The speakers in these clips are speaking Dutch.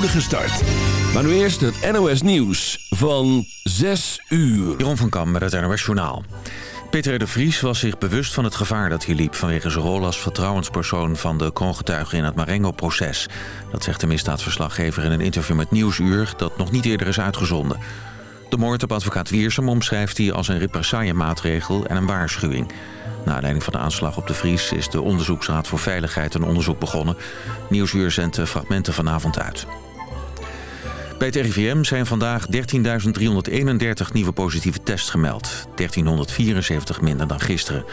start. Maar nu eerst het NOS Nieuws van 6 uur. Jeroen van Kam met het NOS Journaal. Peter de Vries was zich bewust van het gevaar dat hij liep... vanwege zijn rol als vertrouwenspersoon van de kroongetuigen in het Marengo-proces. Dat zegt de misdaadverslaggever in een interview met Nieuwsuur... dat nog niet eerder is uitgezonden. De moord op advocaat Wiersum omschrijft hij als een represaillemaatregel en een waarschuwing. Na aanleiding van de aanslag op de Vries is de Onderzoeksraad voor Veiligheid een onderzoek begonnen. Nieuwsuur zendt fragmenten vanavond uit. Bij het RIVM zijn vandaag 13.331 nieuwe positieve tests gemeld. 1374 minder dan gisteren.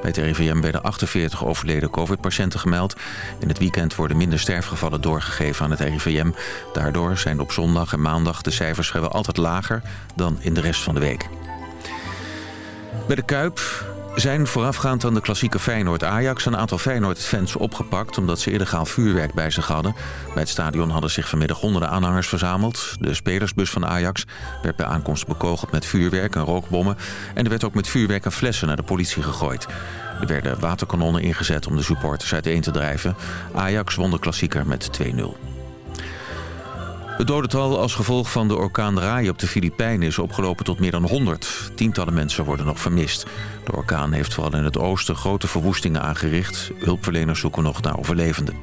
Bij het RIVM werden 48 overleden covid-patiënten gemeld. In het weekend worden minder sterfgevallen doorgegeven aan het RIVM. Daardoor zijn op zondag en maandag de cijfers vrijwel altijd lager dan in de rest van de week. Bij de Kuip zijn voorafgaand aan de klassieke Feyenoord-Ajax... een aantal Feyenoord-fans opgepakt omdat ze illegaal vuurwerk bij zich hadden. Bij het stadion hadden zich vanmiddag honderden aanhangers verzameld. De spelersbus van Ajax werd bij aankomst bekogeld met vuurwerk en rookbommen... en er werd ook met vuurwerk en flessen naar de politie gegooid. Er werden waterkanonnen ingezet om de supporters uiteen te drijven. Ajax won de klassieker met 2-0. Het dodental als gevolg van de orkaan Rai op de Filipijnen is opgelopen tot meer dan 100. Tientallen mensen worden nog vermist. De orkaan heeft vooral in het oosten grote verwoestingen aangericht. Hulpverleners zoeken nog naar overlevenden.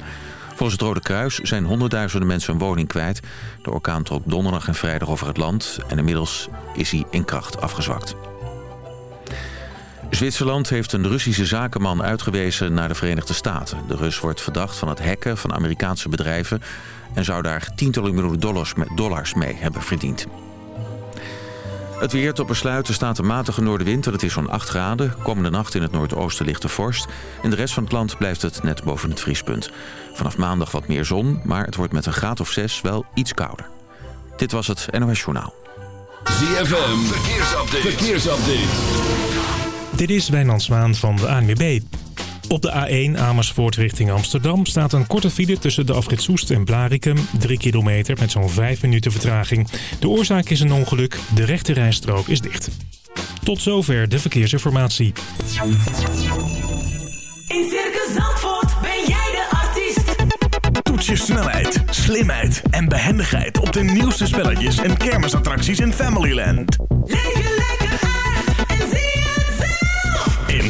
Volgens het Rode Kruis zijn honderdduizenden mensen een woning kwijt. De orkaan trok donderdag en vrijdag over het land... en inmiddels is hij in kracht afgezwakt. Zwitserland heeft een Russische zakenman uitgewezen naar de Verenigde Staten. De Rus wordt verdacht van het hacken van Amerikaanse bedrijven en zou daar tientallen miljoen dollars, dollars mee hebben verdiend. Het weer tot besluiten staat een matige noordenwind en het is zo'n 8 graden. Komende nacht in het noordoosten ligt de vorst. In de rest van het land blijft het net boven het vriespunt. Vanaf maandag wat meer zon, maar het wordt met een graad of 6 wel iets kouder. Dit was het NOS Journaal. ZFM, verkeersupdate. verkeersupdate. Dit is Wijnand Zwaan van de ANWB. Op de A1 Amersfoort richting Amsterdam staat een korte file tussen de afrit Soest en Blarikum. 3 kilometer met zo'n 5 minuten vertraging. De oorzaak is een ongeluk. De rechte rijstrook is dicht. Tot zover de verkeersinformatie. In Circus Zandvoort ben jij de artiest. Toets je snelheid, slimheid en behendigheid op de nieuwste spelletjes en kermisattracties in Familyland. Leef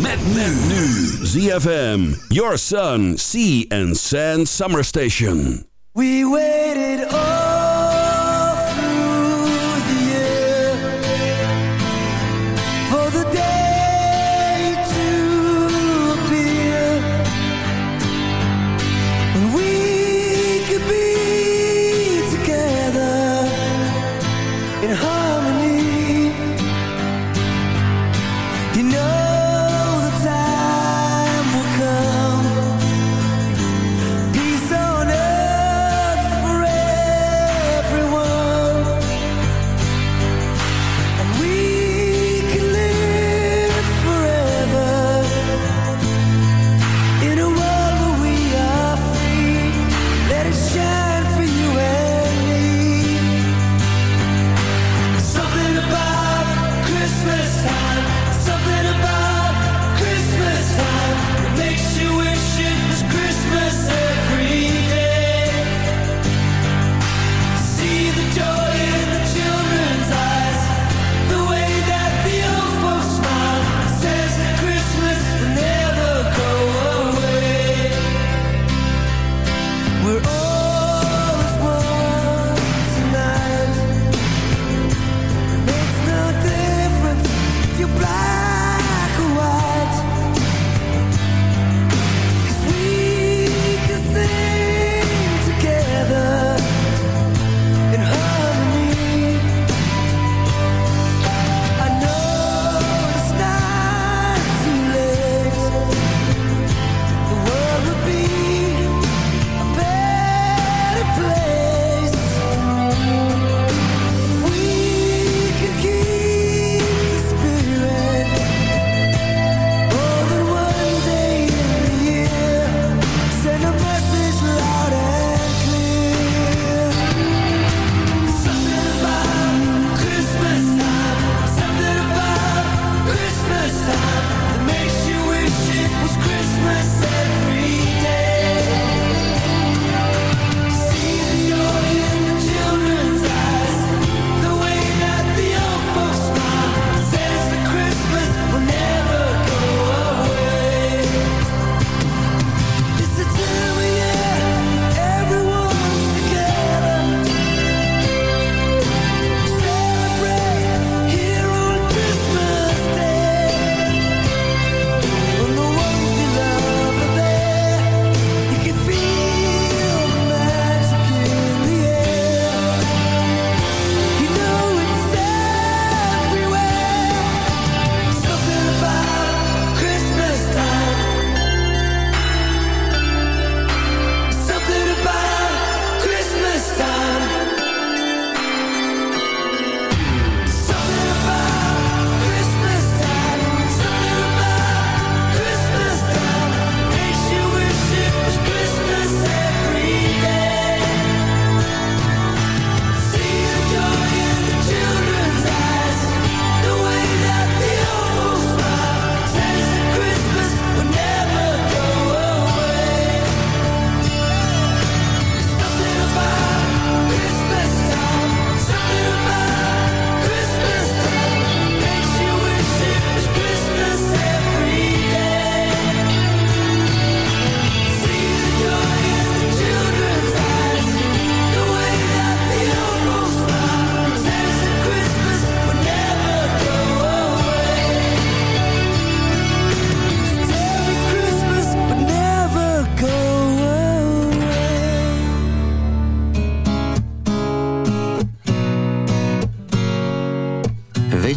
Met men nu. ZFM, Your Sun, Sea and Sand Summer Station. We waited all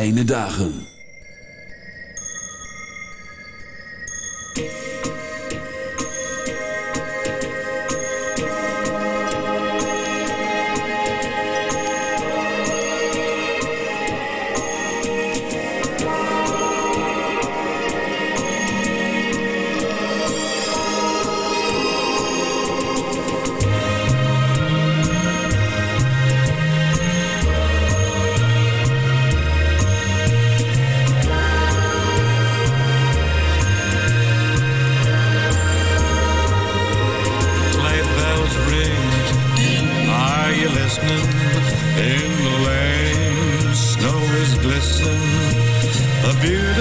Fijne dagen.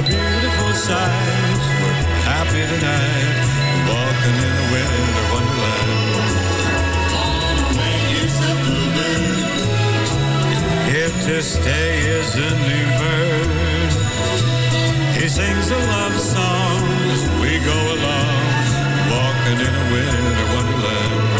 a beautiful sight. We're happy tonight, walking in a winter wonderland. Here to stay is a new bird. He sings a love song as we go along, walking in a winter wonderland.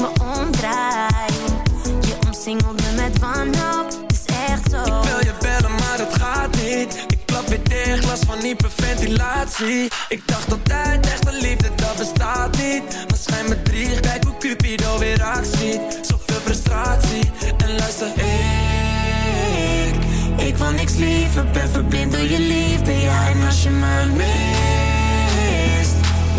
me omdraai Je omsingelt me met wanhoop, het is echt zo Ik wil je bellen, maar het gaat niet. Ik klap weer dicht, last van hyperventilatie. Ik dacht altijd, echte liefde, dat bestaat niet. Maar schijn me drie, kijk hoe Cupido weer actie. Zoveel frustratie, en luister, ik... Ik wil niks liever, ben verblind door je liefde. Ja, en als je me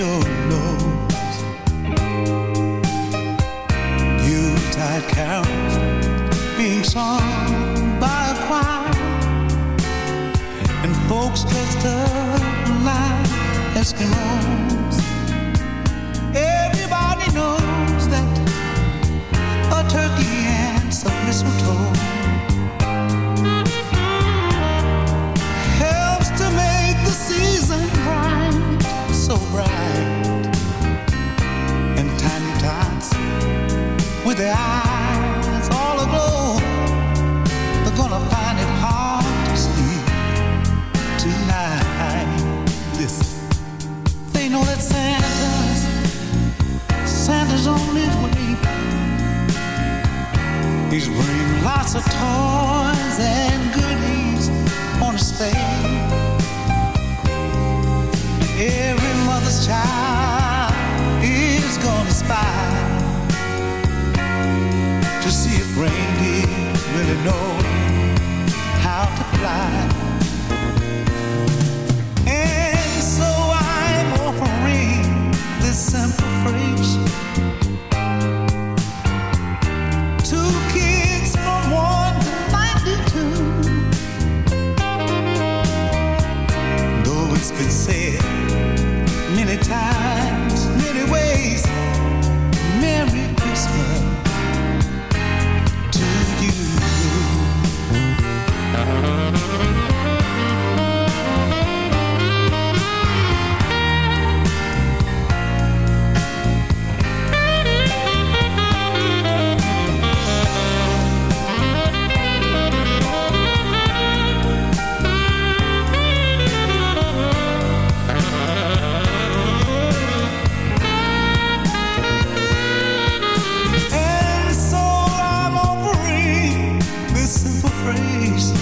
your nose. Yuletide carols being sung by a choir. And folks dressed up like Eskimos. praise.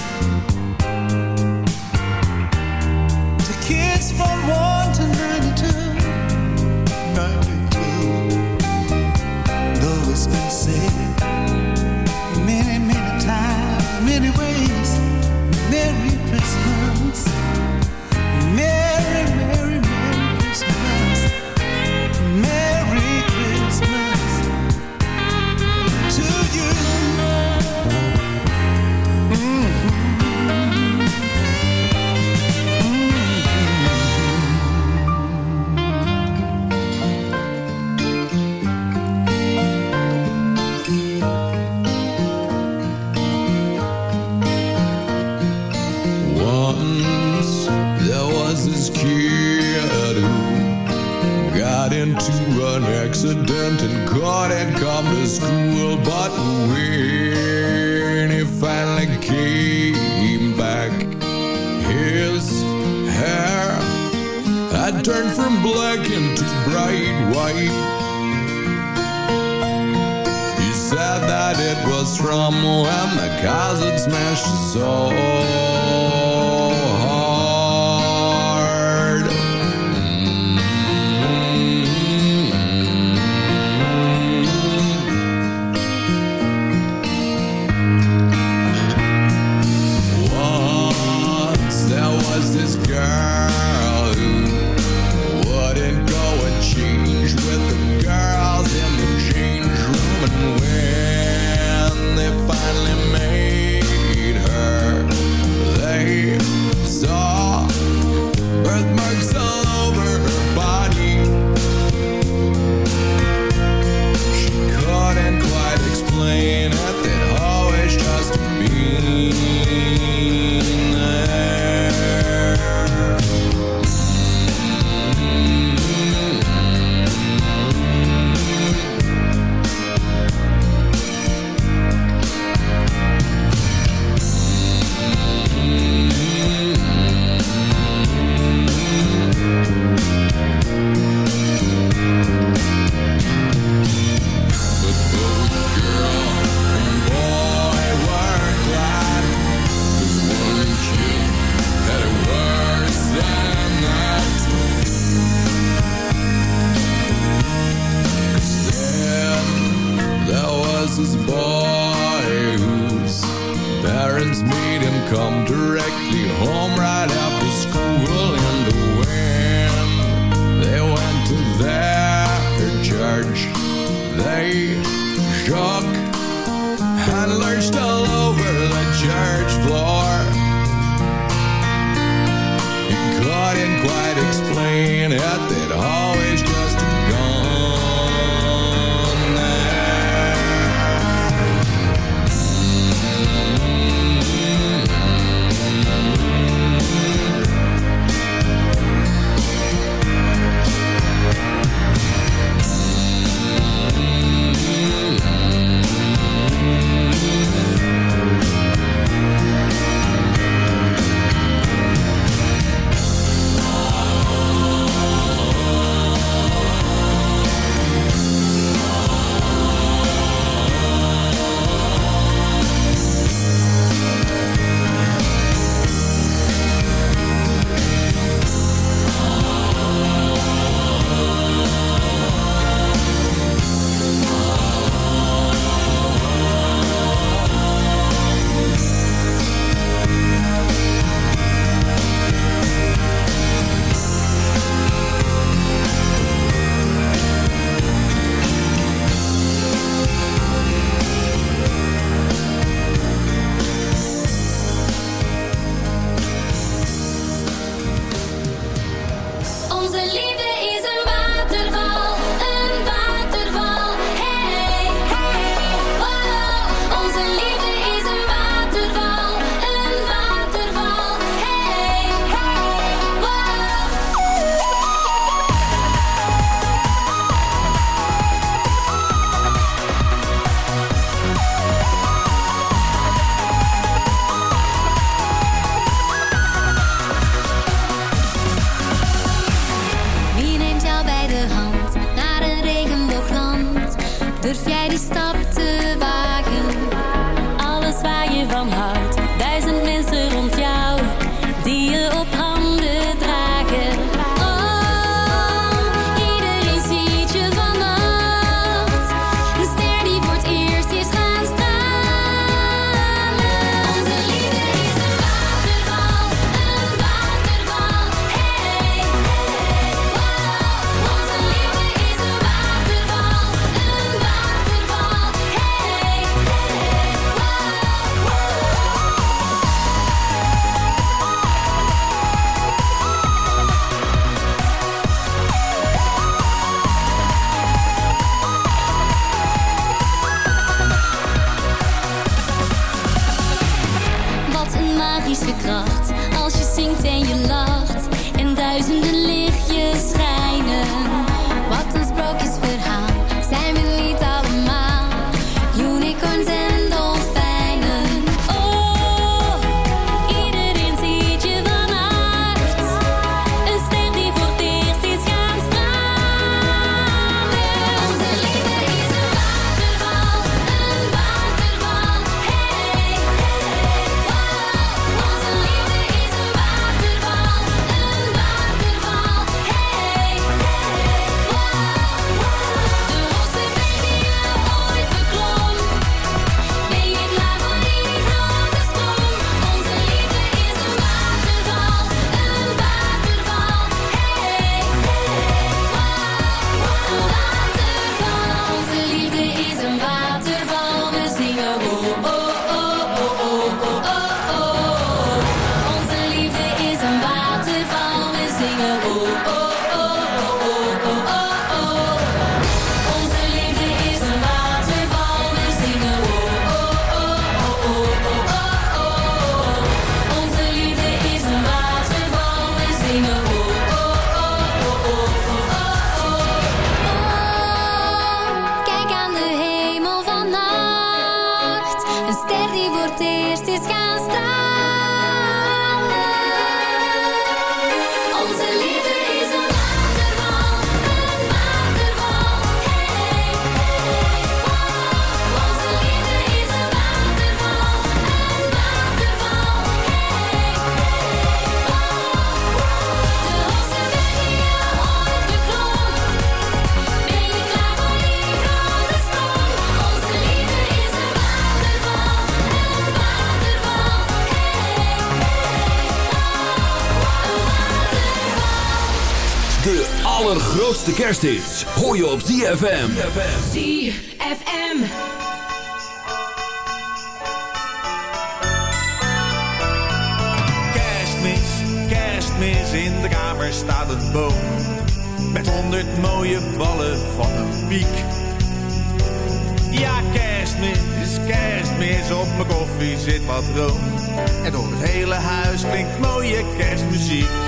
Allergrootste kersthits hoor je op ZFM. ZFM. Kerstmis, kerstmis, in de kamer staat een boom. Met honderd mooie ballen van een piek. Ja, kerstmis, kerstmis, op mijn koffie zit wat room. En door het hele huis klinkt mooie kerstmuziek.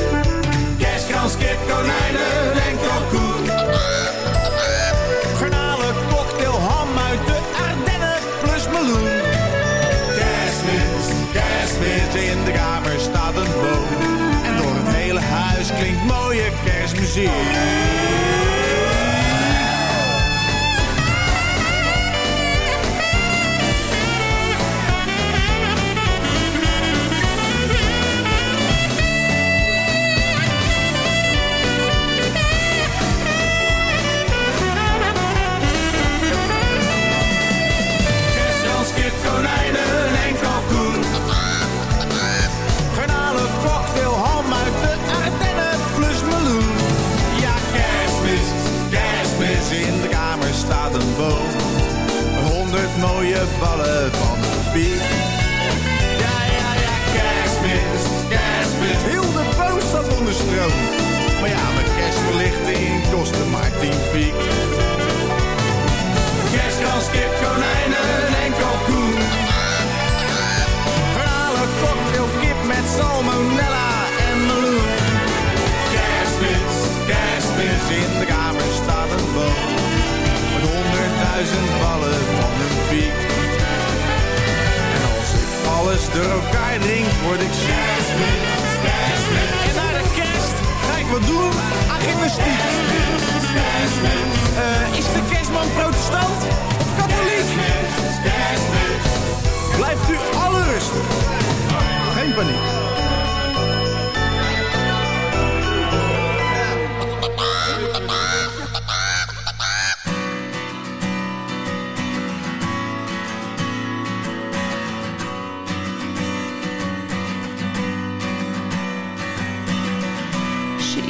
Kerstkans, kip, konijnen en kalkoen. Garnalen, cocktail, ham uit de Ardennen plus meloen. Kerstmis, kerstmis, in de kamer staat een boom. En door het hele huis klinkt mooie kerstmuziek.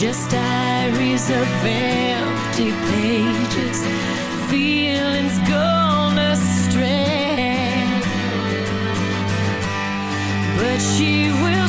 Just diaries of empty pages, feelings gone astray. But she will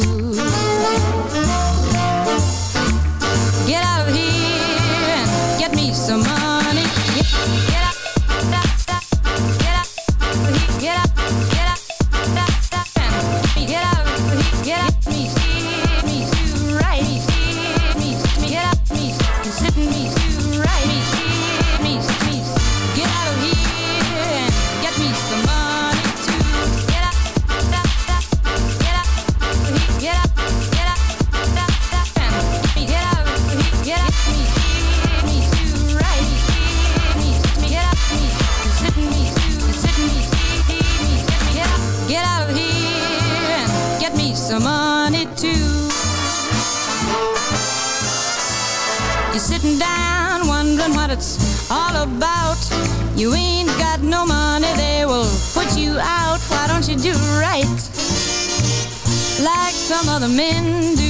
Other men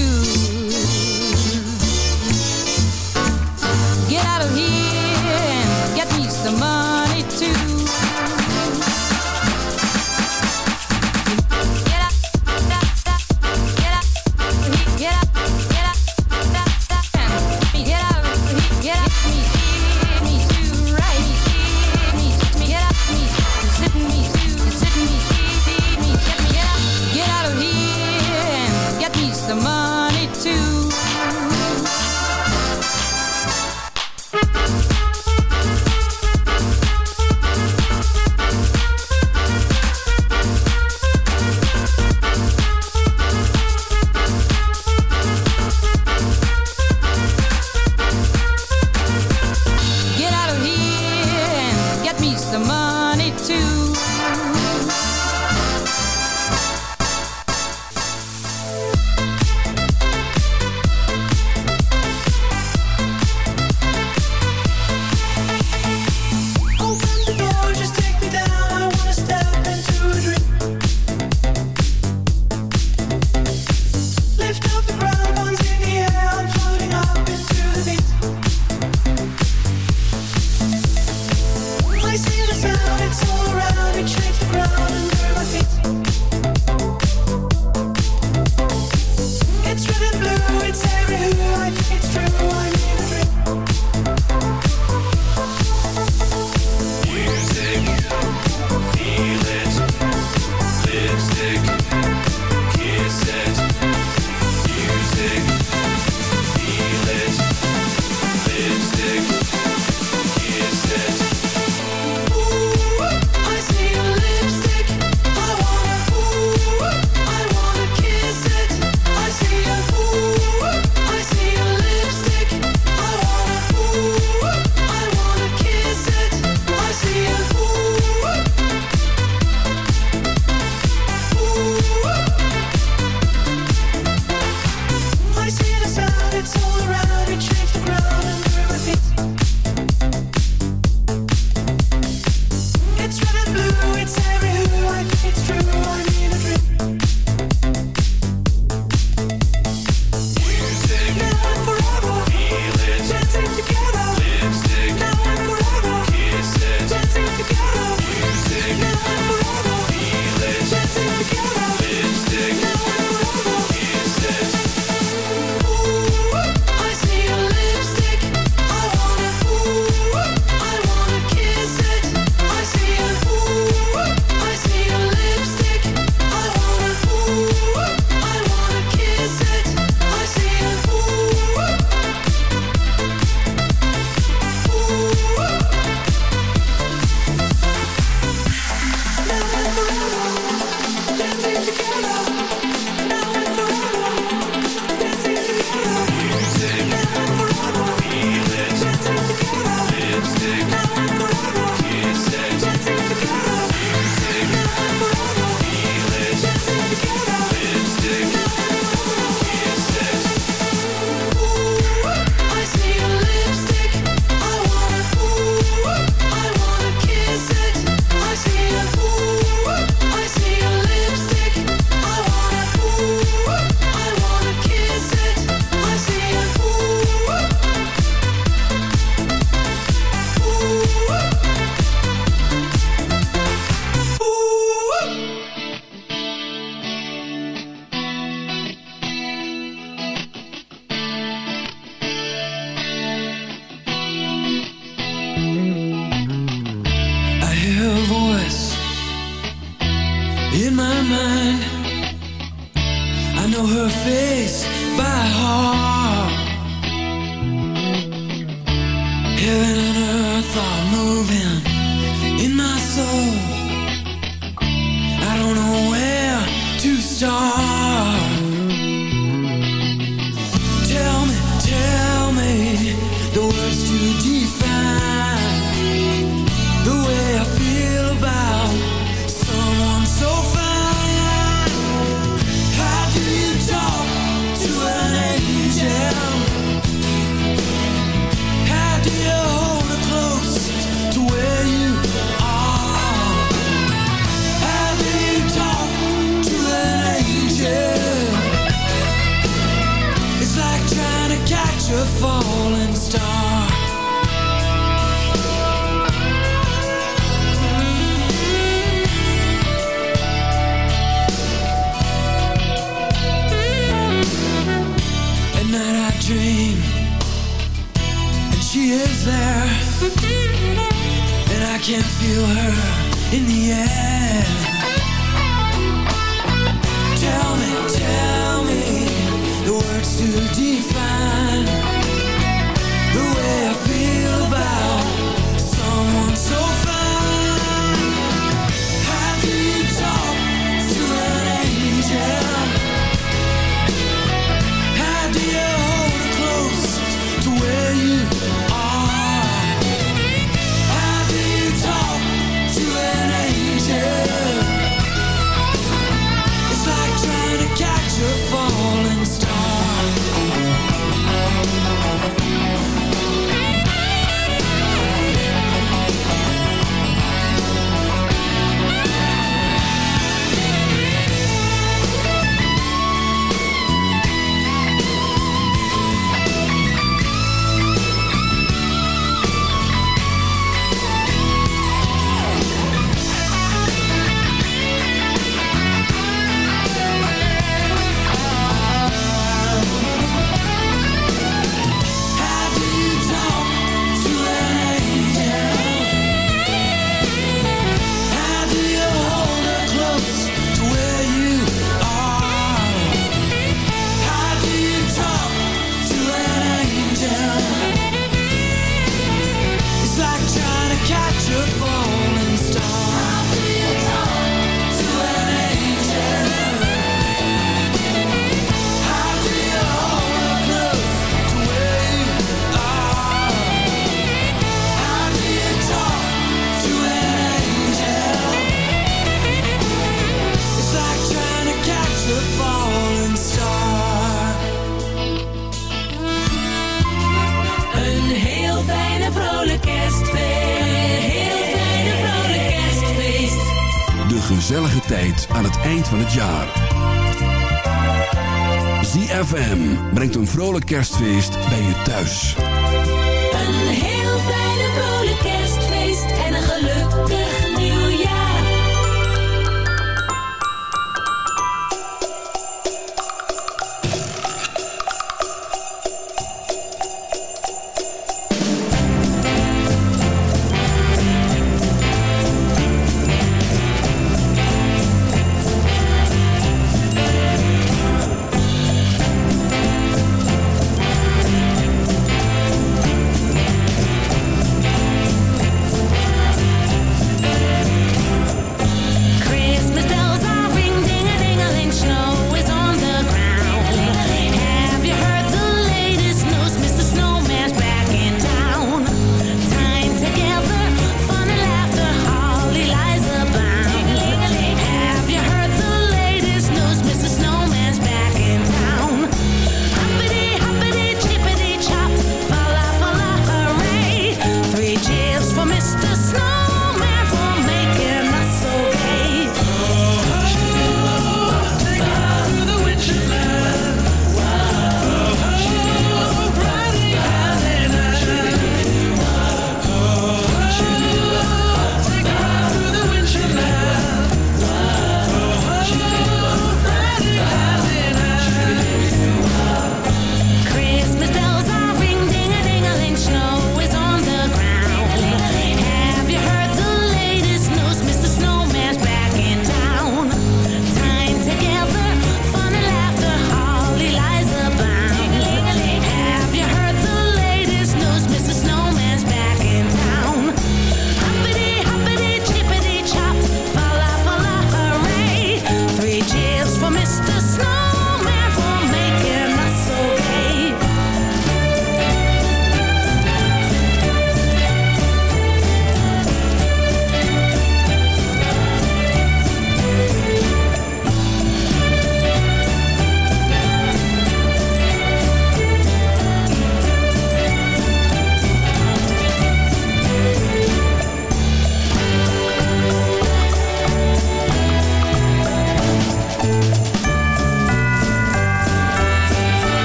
vrolijk kerstfeest